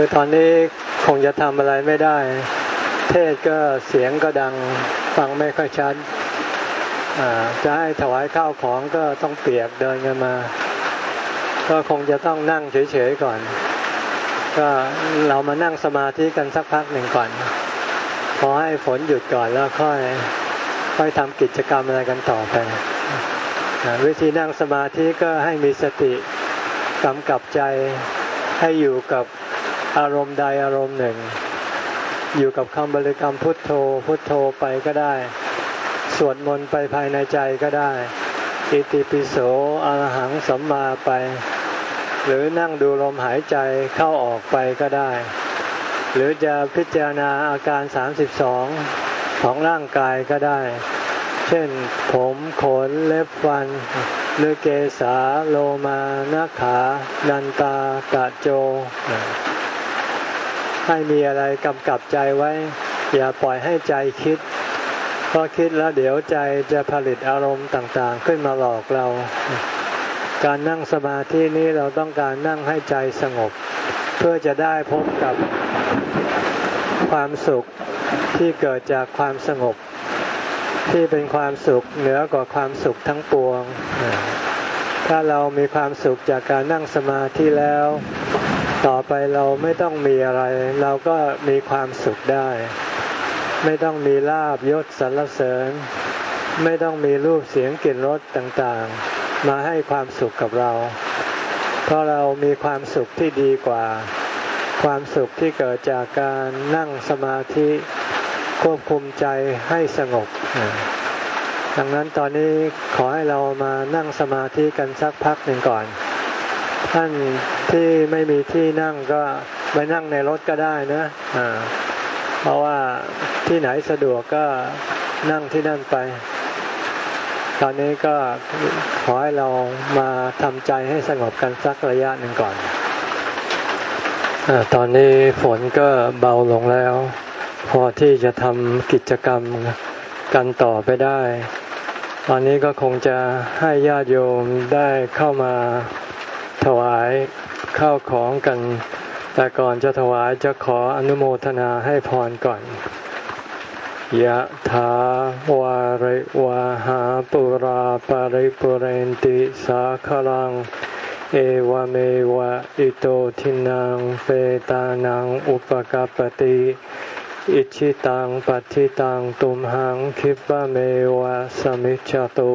คือตอนนี้คงจะทำอะไรไม่ได้ เทศก็เสียงก็ดังฟังไม่ค่อยชัดจะให้ถวายข้าวของก็ต้องเปียกเดินกันมา ก็คงจะต้องนั่งเฉยๆก่อน ก็เรามานั่งสมาธิกันสักพักหนึ่งก่อนพอให้ฝนหยุดก่อนแล้วค่อยค่อยทำกิจกรรมอะไรกันต่อไปวิธีนั่งสมาธิก็ให้มีสติกำกับใจให้อยู่กับ อารมณ์ใดอารมณ์หนึ่ง อยู่กับคำบริกรรมพุทโธ พุทโธไปก็ได้ สวดมนต์ไปภายในใจก็ได้ อิติปิโสอรหังสัมมาไป หรือนั่งดูลมหายใจเข้าออกไปก็ได้ หรือจะพิจารณาอาการ 32 ของร่างกายก็ได้ เช่น ผมขนเล็บฟันหรือเกสาโลมานาขา ดันตากะโจ ให้มีอะไรกำกับใจไว้ อย่าปล่อยให้ใจคิดเพราะคิดแล้วเดี๋ยวใจจะผลิตอารมณ์ต่างๆ ขึ้นมาหลอกเรา การนั่งสมาธินี้เราต้องการนั่งให้ใจสงบ เพื่อจะได้พบกับความสุขที่เกิดจากความสงบ ที่เป็นความสุขเหนือกว่าความสุขทั้งปวง ถ้าเรามีความสุขจากการนั่งสมาธิแล้ว ต่อไปเราไม่ต้องมีอะไร เราก็มีความสุขได้ ไม่ต้องมีลาบยศสรรเสริญ ไม่ต้องมีรูปเสียงกลิ่นรสต่างๆ มาให้ความสุขกับเรา เพราะเรามีความสุขที่ดีกว่า ความสุขที่เกิดจากการนั่งสมาธิควบคุมใจให้สงบ ดังนั้นตอนนี้ขอให้เรามานั่งสมาธิกันสักพักหนึ่งก่อน ท่านที่ไม่มีที่นั่งก็ไปนั่งในรถก็ได้นะะเพราะว่าที่ไหนสะดวกก็นั่งที่นั่นไป ตอนนี้ก็ขอให้เรามาทำใจให้สงบกันสักระยะหนึ่งก่อนอตอนนี้ฝนก็เบาลงแล้ว พอที่จะทำกิจกรรมกันต่อไปได้ ตอนนี้ก็คงจะให้ญาติโยมได้เข้ามา ถวายข้าวของกัน แต่ก่อนจะถวายจะขออนุโมทนาให้พรก่อนยะถาวาริวาหาปุราปาริปุเรนติสาคลัง เอวเมวะอิโตทินังเปตานังอุปกาปติ อิชิตังปัฏิตังตุมหังคิปะเมวะสมิจจตุ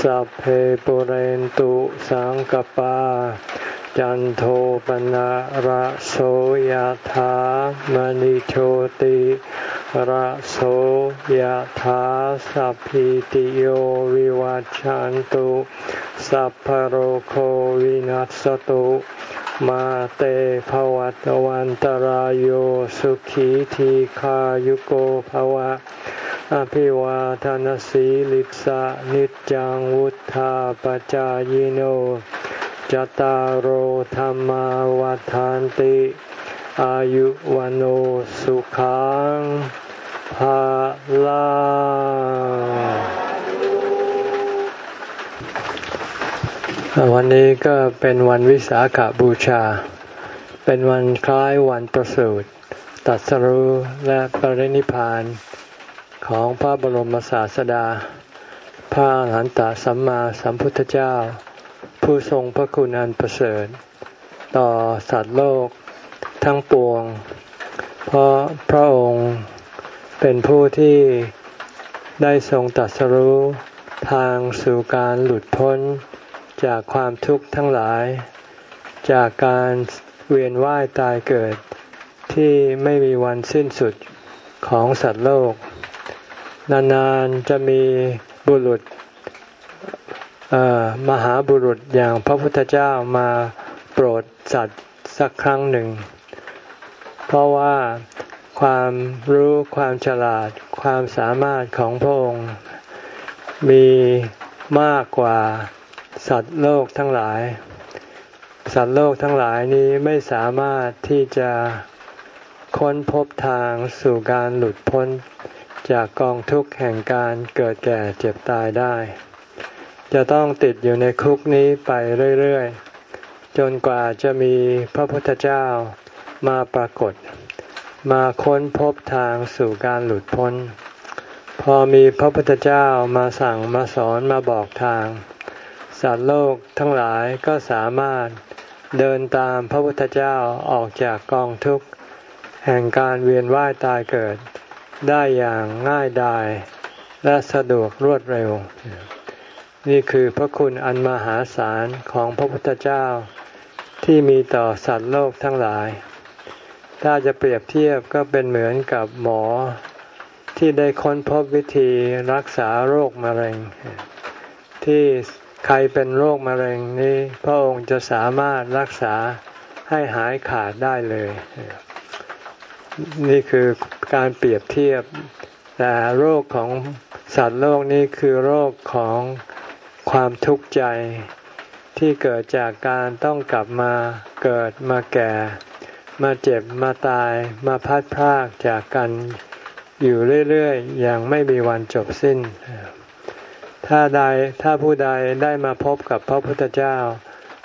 สัพเพปุเรนตุสังกปา จันโทปนะระโสยธามณิโชติระโสยธาสัพพิติโยวิวัจจันตุสัพพโรโควินัสตุ มาเตภวัตวันตารโยสุขีทีขายุโกภวะ อภิวาทานสีลิสะนิจังวุธาปจายโนจตารโหธรรมวาทานติ อายุวันโอสุขังภาลา วันนี้ก็เป็นวันวิสาขาบูชา เป็นวันคล้ายวันประสูติตัสรู้และปรินิพานของพระบรมศาสดา พระอรหันตสัมมาสัมพุทธเจ้า ผู้ทรงพระคุณอันประเสริฐ ต่อสัตว์โลกทั้งปวง เพราะพระองค์เป็นผู้ที่ได้ทรงตัดสรู้ทางสู่การหลุดพ้น จากความทุกข์ทั้งหลาย จากการเวียนว่ายตายเกิด ที่ไม่มีวันสิ้นสุดของสัตว์โลก นานๆจะมีบุรุษมหาบุรุษอย่างพระพุทธเจ้ามาโปรดสัตว์สักครั้งหนึ่ง เพราะว่าความรู้ความฉลาดความสามารถของพระองค์มีมากกว่า สัตว์โลกทั้งหลาย สัตว์โลกทั้งหลายนี้ไม่สามารถที่จะค้นพบทางสู่การหลุดพ้นจากกองทุกข์แห่งการเกิดแก่เจ็บตายได้ จะต้องติดอยู่ในคุกนี้ไปเรื่อยๆ จนกว่าจะมีพระพุทธเจ้ามาปรากฏ มาค้นพบทางสู่การหลุดพ้น พอมีพระพุทธเจ้ามาสั่งมาสอนมาบอกทาง สัตว์โลกทั้งหลายก็สามารถเดินตามพระพุทธเจ้าออกจากกองทุกข์ แห่งการเวียนว่ายตายเกิด ได้อย่างง่ายดายและสะดวกรวดเร็ว นี่คือพระคุณอันมหาศาลของพระพุทธเจ้า ที่มีต่อสัตว์โลกทั้งหลาย ถ้าจะเปรียบเทียบก็เป็นเหมือนกับหมอที่ได้ค้นพบวิธีรักษาโรคมะเร็ง ที่ ใครเป็นโรคมะเร็งนี้ พระองค์จะสามารถรักษาให้หายขาดได้เลย นี่คือการเปรียบเทียบ แต่โรคของสัตว์โลกนี้คือโรคของความทุกข์ใจที่เกิดจากการต้องกลับมาเกิดมาแก่ มาเจ็บมาตายมาพัดพรากจากกันอยู่เรื่อย ๆ อย่างไม่มีวันจบสิ้น ถ้าใดถ้าผู้ใดได้มาพบกับพระพุทธเจ้า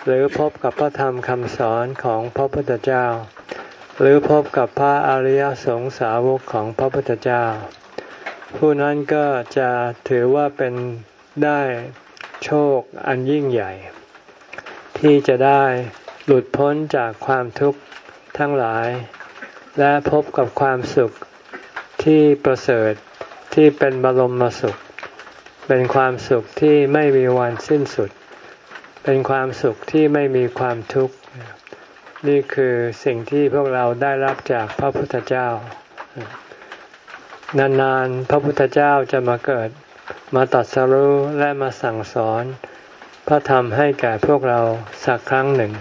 หรือพบกับพระธรรมคำสอนของพระพุทธเจ้า หรือพบกับพระอริยสงสาวกของพระพุทธเจ้า ผู้นั้นก็จะถือว่าเป็นได้โชคอันยิ่งใหญ่ ที่จะได้หลุดพ้นจากความทุกข์ทั้งหลาย และพบกับความสุขที่ประเสริฐที่เป็นบรมสุข เป็นความสุขที่ไม่มีวันสิ้นสุด เป็นความสุขที่ไม่มีความทุกข์ นี่คือสิ่งที่พวกเราได้รับจากพระพุทธเจ้า นานๆ พระพุทธเจ้าจะมาเกิด มาตัดสรู้และมาสั่งสอน พระธรรมให้แก่พวกเราสักครั้งหนึ่ง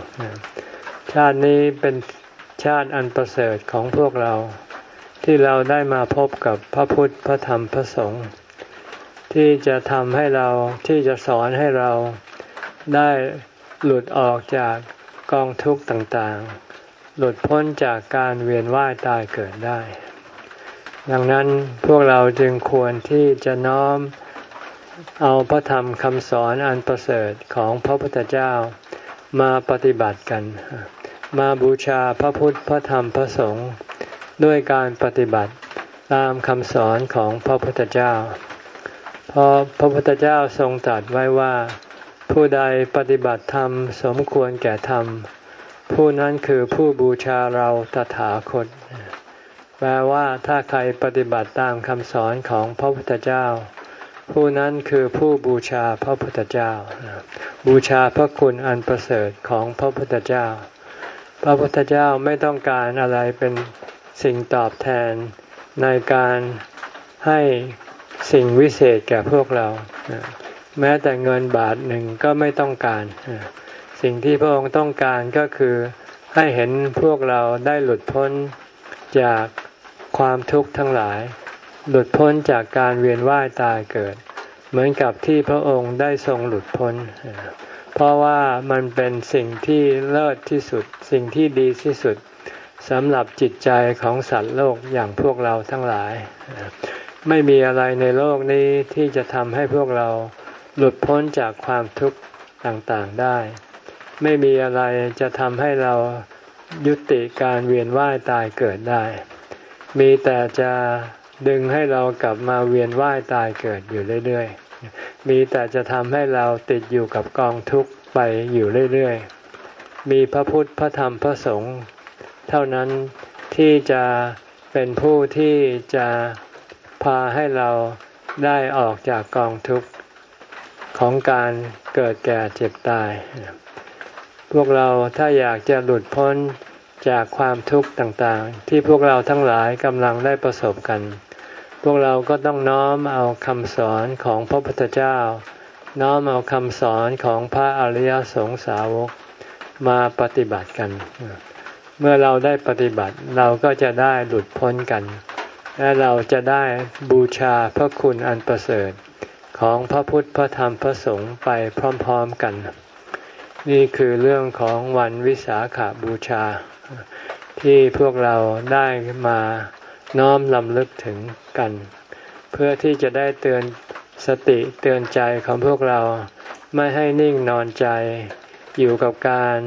ชาตินี้เป็นชาติอันประเสริฐของพวกเรา ที่เราได้มาพบกับพระพุทธพระธรรมพระสงฆ์ ที่จะทำให้เราที่จะสอนให้เราได้หลุดออกจากกองทุกข์ต่างๆ หลุดพ้นจากการเวียนว่ายตายเกิดได้ ดังนั้นพวกเราจึงควรที่จะน้อมเอาพระธรรมคำสอนอันประเสริฐของพระพุทธเจ้ามาปฏิบัติกัน มาบูชาพระพุทธพระธรรมพระสงฆ์ด้วยการปฏิบัติตามคำสอนของพระพุทธเจ้า เพราะพระพุทธเจ้าทรงตรัสไว้ว่า ผู้ใดปฏิบัติธรรมสมควรแก่ธรรม ผู้นั้นคือผู้บูชาเราตถาคต แปลว่าถ้าใครปฏิบัติตามคำสอนของพระพุทธเจ้า ผู้นั้นคือผู้บูชาพระพุทธเจ้า บูชาพระคุณอันประเสริฐของพระพุทธเจ้า พระพุทธเจ้าไม่ต้องการอะไรเป็นสิ่งตอบแทนในการให้ สิ่งวิเศษแก่พวกเรา แม้แต่เงินบาทหนึ่งก็ไม่ต้องการ สิ่งที่พระองค์ต้องการก็คือให้เห็นพวกเราได้หลุดพ้นจากความทุกข์ทั้งหลาย หลุดพ้นจากการเวียนว่ายตายเกิด เหมือนกับที่พระองค์ได้ทรงหลุดพ้น เพราะว่ามันเป็นสิ่งที่เลิศที่สุด สิ่งที่ดีที่สุดสำหรับจิตใจของสัตว์โลกอย่างพวกเราทั้งหลาย ไม่มีอะไรในโลกนี้ที่จะทำให้พวกเราหลุดพ้นจากความทุกข์ต่างๆได้ ไม่มีอะไรจะทำให้เรายุติการเวียนว่ายตายเกิดได้ มีแต่จะดึงให้เรากลับมาเวียนว่ายตายเกิดอยู่เรื่อยๆ มีแต่จะทำให้เราติดอยู่กับกองทุกข์ไปอยู่เรื่อยๆ มีพระพุทธพระธรรมพระสงฆ์เท่านั้นที่จะเป็นผู้ที่จะ พาให้เราได้ออกจากกองทุกข์ของการเกิดแก่เจ็บตาย พวกเราถ้าอยากจะหลุดพ้นจากความทุกข์ต่างๆ ที่พวกเราทั้งหลายกำลังได้ประสบกัน พวกเราก็ต้องน้อมเอาคำสอนของพระพุทธเจ้า น้อมเอาคำสอนของพระอริยสงสาวกมาปฏิบัติกัน เมื่อเราได้ปฏิบัติเราก็จะได้หลุดพ้นกัน และเราจะได้บูชาพระคุณอันประเสริฐของพระพุทธพระธรรมพระสงฆ์ไปพร้อมๆกัน นี่คือเรื่องของวันวิสาขาบูชา ที่พวกเราได้มาน้อมลำลึกถึงกัน เพื่อที่จะได้เตือนสติเตือนใจของพวกเราไม่ให้นิ่งนอนใจอยู่กับการ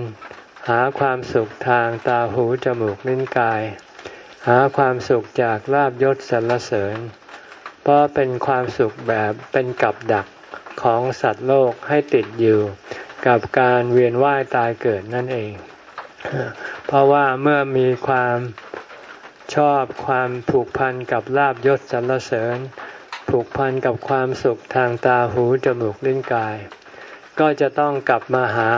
หาความสุขทางตาหูจมูกลิ้นกาย หาความสุขจากลาบยศสรรเสริญ เพราะเป็นความสุขแบบเป็นกับดักของสัตว์โลกให้ติดอยู่ กับการเวียนว่ายตายเกิดนั่นเอง เพราะว่าเมื่อมีความชอบความผูกพันกับลาบยศสรรเสริญ ผูกพันกับความสุขทางตาหูจมูกลิ้นกาย ก็จะต้องกลับมาหา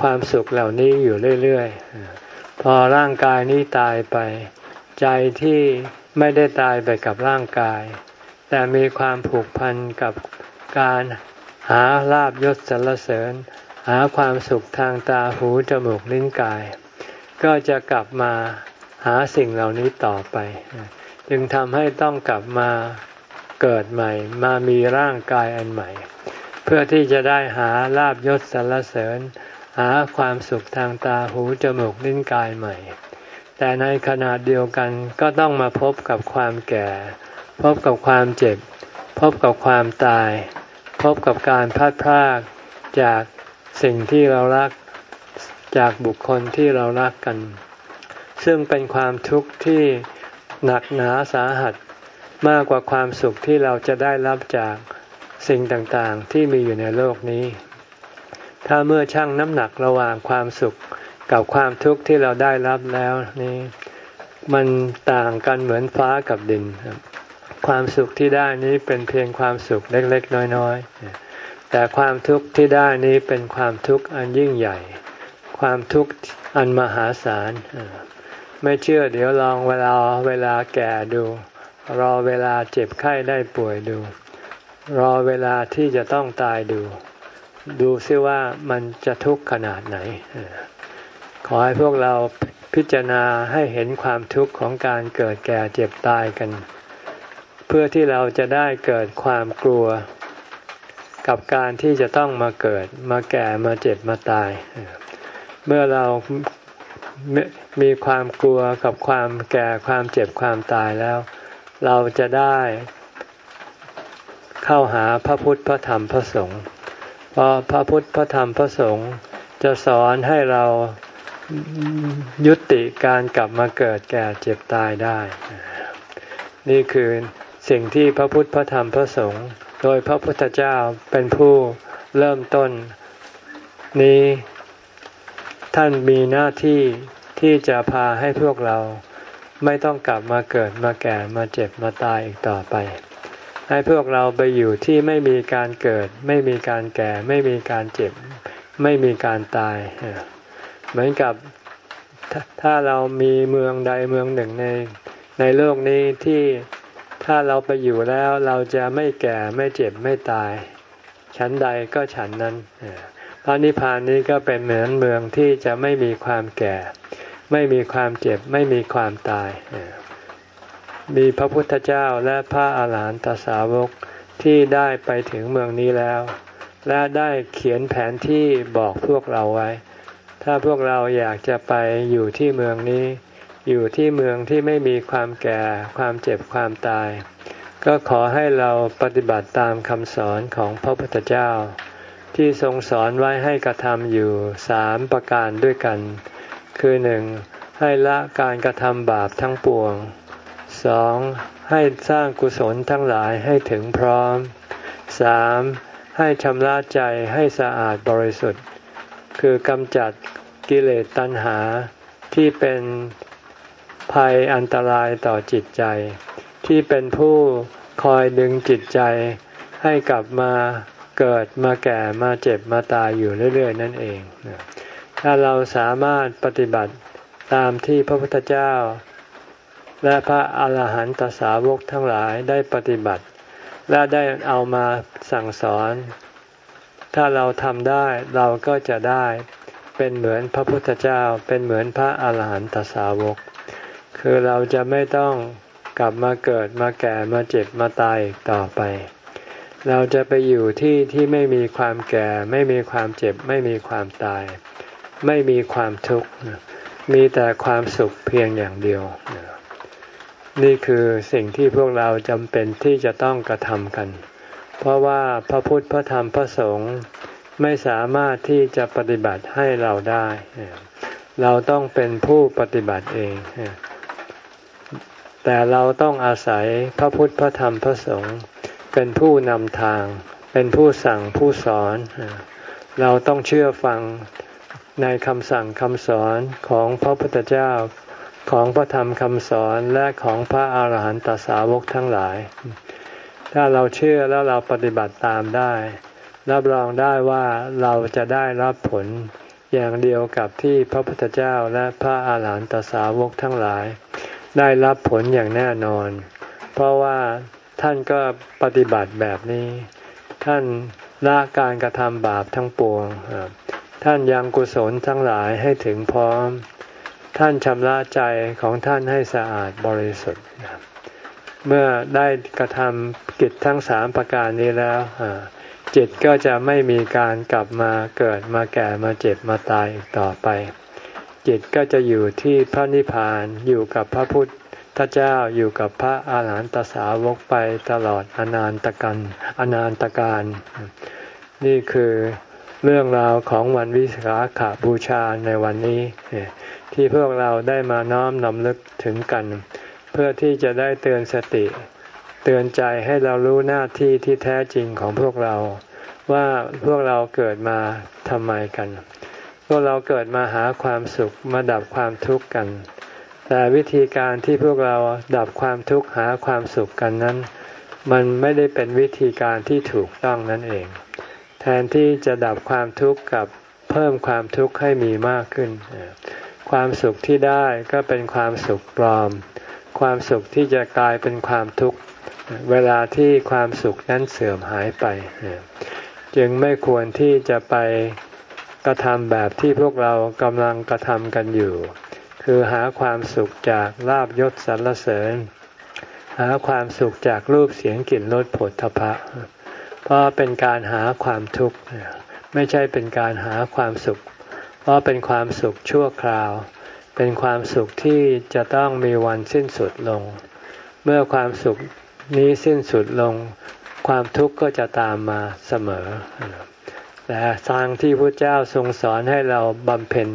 ความสุขเหล่านี้อยู่เรื่อย ๆ พอร่างกายนี้ตายไป ใจที่ไม่ได้ตายไปกับร่างกาย แต่มีความผูกพันกับการหาลาบยศสรรเสริญ หาความสุขทางตาหูจมูกลิ้นกาย ก็จะกลับมาหาสิ่งเหล่านี้ต่อไป จึงทำให้ต้องกลับมาเกิดใหม่ มามีร่างกายอันใหม่ เพื่อที่จะได้หาลาบยศสรรเสริญ หาความสุขทางตาหูจมูกลิ้นกายใหม่ แต่ในขณะเดียวกันก็ต้องมาพบกับความแก่ พบกับความเจ็บ พบกับความตาย พบกับการพัดพรากจากสิ่งที่เรารักจากบุคคลที่เรารักกัน ซึ่งเป็นความทุกข์ที่หนักหนาสาหัสมากกว่าความสุขที่เราจะได้รับจากสิ่งต่างๆที่มีอยู่ในโลกนี้ ถ้าเมื่อชั่งน้ำหนักระหว่างความสุข กับความทุกข์ที่เราได้รับแล้วนี้มันต่างกันเหมือนฟ้ากับดิน ความสุขที่ได้นี้เป็นเพียงความสุขเล็ก ๆ น้อย ๆ แต่ความทุกข์ที่ได้นี้เป็นความทุกข์อันยิ่งใหญ่ ความทุกข์อันมหาศาลไม่เชื่อเดี๋ยวลองเวลาเวลาแก่ดู รอเวลาเจ็บไข้ได้ป่วยดู รอเวลาที่จะต้องตายดู ดูซิว่ามันจะทุกข์ขนาดไหน ขอให้พวกเราพิจารณาให้เห็นความทุกข์ของการเกิดแก่เจ็บตายกัน เพื่อที่เราจะได้เกิดความกลัว กับการที่จะต้องมาเกิดมาแก่มาเจ็บมาตาย เมื่อเรามีความกลัวกับความแก่ความเจ็บความตายแล้ว เราจะได้เข้าหาพระพุทธพระธรรมพระสงฆ์เพราะพระพุทธพระธรรมพระสงฆ์จะสอนให้เรา ยุติการกลับมาเกิดแก่เจ็บตายได้ นี่คือสิ่งที่พระพุทธพระธรรมพระสงฆ์โดยพระพุทธเจ้าเป็นผู้เริ่มต้นนี้ท่านมีหน้าที่ที่จะพาให้พวกเราไม่ต้องกลับมาเกิดมาแก่มาเจ็บมาตายอีกต่อไป ให้พวกเราไปอยู่ที่ไม่มีการเกิด ไม่มีการแก่ ไม่มีการเจ็บ ไม่มีการตาย เหมือนกับถ้าเรามีเมืองใดเมืองหนึ่งในในโลกนี้ที่ถ้าเราไปอยู่แล้วเราจะไม่แก่ไม่เจ็บไม่ตาย ชั้นใดก็ฉันนั้นพระนิพพานนี้ก็เป็นเหมือนเมืองที่จะไม่มีความแก่ ไม่มีความเจ็บ ไม่มีความตาย มีพระพุทธเจ้าและพระอาหารหันตสาวกที่ได้ไปถึงเมืองนี้แล้ว และได้เขียนแผนที่บอกพวกเราไว้ ถ้าพวกเราอยากจะไปอยู่ที่เมืองนี้ อยู่ที่เมืองที่ไม่มีความแก่ ความเจ็บความตาย ก็ขอให้เราปฏิบัติตามคำสอนของพระพุทธเจ้า ที่ทรงสอนไว้ให้กระทำอยู่สามประการด้วยกัน คือหนึ่งให้ละการกระทำบาปทั้งปวงสองให้สร้างกุศลทั้งหลายให้ถึงพร้อมสามให้ชำระใจให้สะอาดบริสุทธิ์ คือกำจัดกิเลสตัณหาที่เป็นภัยอันตรายต่อจิตใจ ที่เป็นผู้คอยดึงจิตใจให้กลับมาเกิดมาแก่มาเจ็บมาตายอยู่เรื่อย ๆ นั่นเอง ถ้าเราสามารถปฏิบัติตามที่พระพุทธเจ้า และพระอาหารหันตสาวกทั้งหลายได้ปฏิบัติ และได้เอามาสั่งสอน ถ้าเราทำได้เราก็จะได้เป็นเหมือนพระพุทธเจ้า เป็นเหมือนพระอาหารหันตสาวก คือเราจะไม่ต้องกลับมาเกิดมาแก่มาเจ็บมาตายอีกต่อไป เราจะไปอยู่ที่ที่ไม่มีความแก่ ไม่มีความเจ็บ ไม่มีความตาย ไม่มีความทุกข์ มีแต่ความสุขเพียงอย่างเดียว นี่คือสิ่งที่พวกเราจำเป็นที่จะต้องกระทำกัน เพราะว่าพระพุทธพระธรรมพระสงฆ์ไม่สามารถที่จะปฏิบัติให้เราได้ เราต้องเป็นผู้ปฏิบัติเอง แต่เราต้องอาศัยพระพุทธพระธรรมพระสงฆ์เป็นผู้นำทาง เป็นผู้สั่งผู้สอน เราต้องเชื่อฟังในคำสั่งคำสอนของพระพุทธเจ้าของพระธรรมคำสอนและของพระอาหารหันตสาวกทั้งหลาย ถ้าเราเชื่อแล้วเราปฏิบัติตามได้ รับรองได้ว่าเราจะได้รับผลอย่างเดียวกับที่พระพุทธเจ้าและพระอาหารหันตสาวกทั้งหลาย ได้รับผลอย่างแน่นอน เพราะว่าท่านก็ปฏิบัติแบบนี้ ท่านละการกระทำบาปทั้งปวง ท่านยังกุศลทั้งหลายให้ถึงพร้อม ท่านชำระใจของท่านให้สะอาดบริสุทธิ์ เมื่อได้กระทำกิจทั้งสามประการนี้แล้วจิตก็จะไม่มีการกลับมาเกิดมาแก่มาเจ็บมาตายอีกต่อไป จิตก็จะอยู่ที่พระนิพพานอยู่กับพระพุทธเจ้าอยู่กับพระอาหารหันตสาวกไปตลอดอนานตกันอนานตการ นี่คือเรื่องราวของวันวิสาขาบูชาในวันนี้ ที่พวกเราได้มาน้อมนำลึกถึงกัน เพื่อที่จะได้เตือนสติ เตือนใจให้เรารู้หน้าที่ที่แท้จริงของพวกเรา ว่าพวกเราเกิดมาทำไมกัน พวกเราเกิดมาหาความสุขมาดับความทุกข์กัน แต่วิธีการที่พวกเราดับความทุกข์หาความสุขกันนั้น มันไม่ได้เป็นวิธีการที่ถูกต้องนั่นเอง แทนที่จะดับความทุกข์กับเพิ่มความทุกข์ให้มีมากขึ้น ความสุขที่ได้ก็เป็นความสุขปลอม ความสุขที่จะกลายเป็นความทุกข์เวลาที่ความสุขนั้นเสื่อมหายไป จึงไม่ควรที่จะไปกระทำแบบที่พวกเรากำลังกระทำกันอยู่ คือหาความสุขจากลาบยศสรรเสริญ หาความสุขจากรูปเสียงกลิ่นรสผลทพะ เพราะเป็นการหาความทุกข์ ไม่ใช่เป็นการหาความสุข เพราะเป็นความสุขชั่วคราว เป็นความสุขที่จะต้องมีวันสิ้นสุดลง เมื่อความสุขนี้สิ้นสุดลง ความทุกข์ก็จะตามมาเสมอ แต่ทางที่พระเจ้าทรงสอนให้เราบำเพ็ญ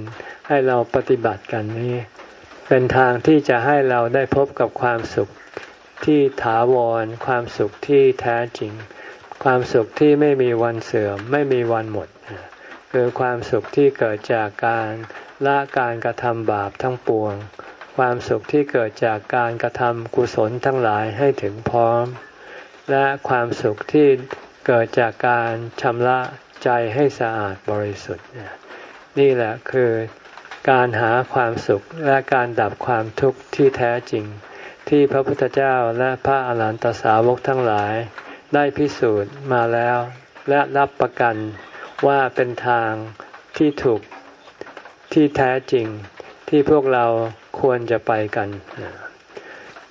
ให้เราปฏิบัติกันนี้ เป็นทางที่จะให้เราได้พบกับความสุขที่ถาวร ความสุขที่แท้จริง ความสุขที่ไม่มีวันเสื่อม ไม่มีวันหมด คือความสุขที่เกิดจากการละการกระทำบาปทั้งปวง ความสุขที่เกิดจากการกระทำกุศลทั้งหลายให้ถึงพร้อม และความสุขที่เกิดจากการชำระใจให้สะอาดบริสุทธิ์ นี่แหละคือการหาความสุขและการดับความทุกข์ที่แท้จริง ที่พระพุทธเจ้าและพระอรหันตสาวกทั้งหลาย ได้พิสูจน์มาแล้วและรับประกัน ว่าเป็นทางที่ถูกที่แท้จริงที่พวกเราควรจะไปกัน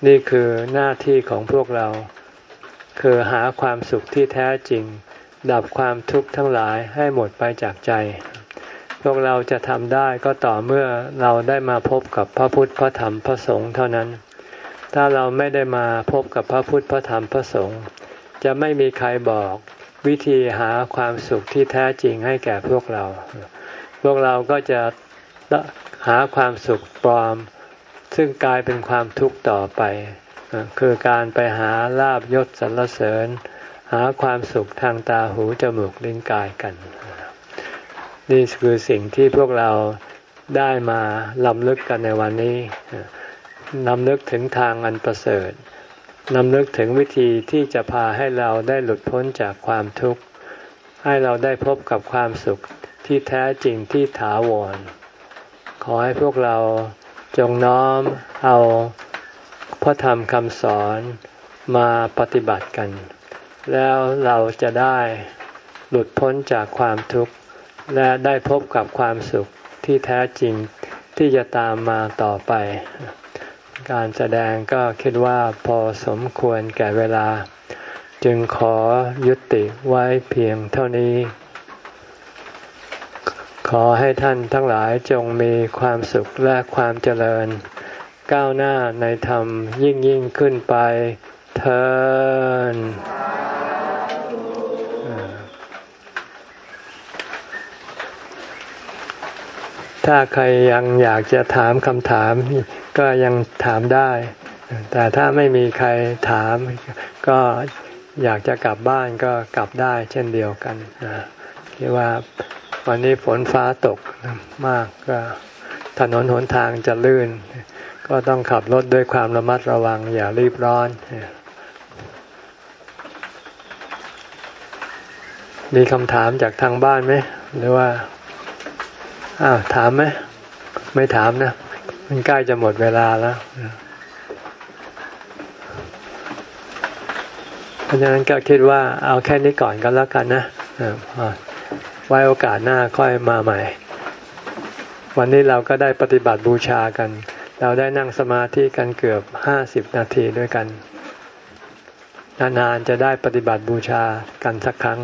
นี่คือหน้าที่ของพวกเรา คือหาความสุขที่แท้จริง ดับความทุกข์ทั้งหลายให้หมดไปจากใจ พวกเราจะทำได้ก็ต่อเมื่อเราได้มาพบกับพระพุทธพระธรรมพระสงฆ์เท่านั้น ถ้าเราไม่ได้มาพบกับพระพุทธพระธรรมพระสงฆ์จะไม่มีใครบอก วิธีหาความสุขที่แท้จริงให้แก่พวกเรา พวกเราก็จะหาความสุขปลอม ซึ่งกลายเป็นความทุกข์ต่อไป คือการไปหาลาบยศสรรเสริญ หาความสุขทางตาหูจมูกลิ้นกายกัน นี่คือสิ่งที่พวกเราได้มาลำลึกกันในวันนี้นำลึกถึงทางอันประเสริฐ นำลึกถึงวิธีที่จะพาให้เราได้หลุดพ้นจากความทุกข์ ให้เราได้พบกับความสุขที่แท้จริงที่ถาวร ขอให้พวกเราจงน้อมเอาพระธรรมคำสอนมาปฏิบัติกัน แล้วเราจะได้หลุดพ้นจากความทุกข์ และได้พบกับความสุขที่แท้จริงที่จะตามมาต่อไป การแสดงก็คิดว่าพอสมควรแก่เวลา จึงขอยุติไว้เพียงเท่านี้ ขอให้ท่านทั้งหลายจงมีความสุขและความเจริญ ก้าวหน้าในธรรมยิ่งยิ่งขึ้นไปเถิดถ้าใครยังอยากจะถามคำถาม ก็ยังถามได้ แต่ถ้าไม่มีใครถาม ก็อยากจะกลับบ้านก็กลับได้เช่นเดียวกันที่ว่าวันนี้ฝนฟ้าตกมากก็ถนนหนทางจะลื่น ก็ต้องขับรถด้วยความระมัดระวัง อย่ารีบร้อน มีคำถามจากทางบ้านไหม หรือว่าอ้าวถามไหม ไม่ถามนะ มันใกล้จะหมดเวลาแล้วเพราะฉะนั้นก็คิดว่าเอาแค่นี้ก่อนก็แล้วกันนะไว้โอกาสหน้าค่อยมาใหม่ วันนี้เราก็ได้ปฏิบัติบูชากัน เราได้นั่งสมาธิกันเกือบห้าสิบนาทีด้วยกันนานๆจะได้ปฏิบัติบูชากันสักครั้ง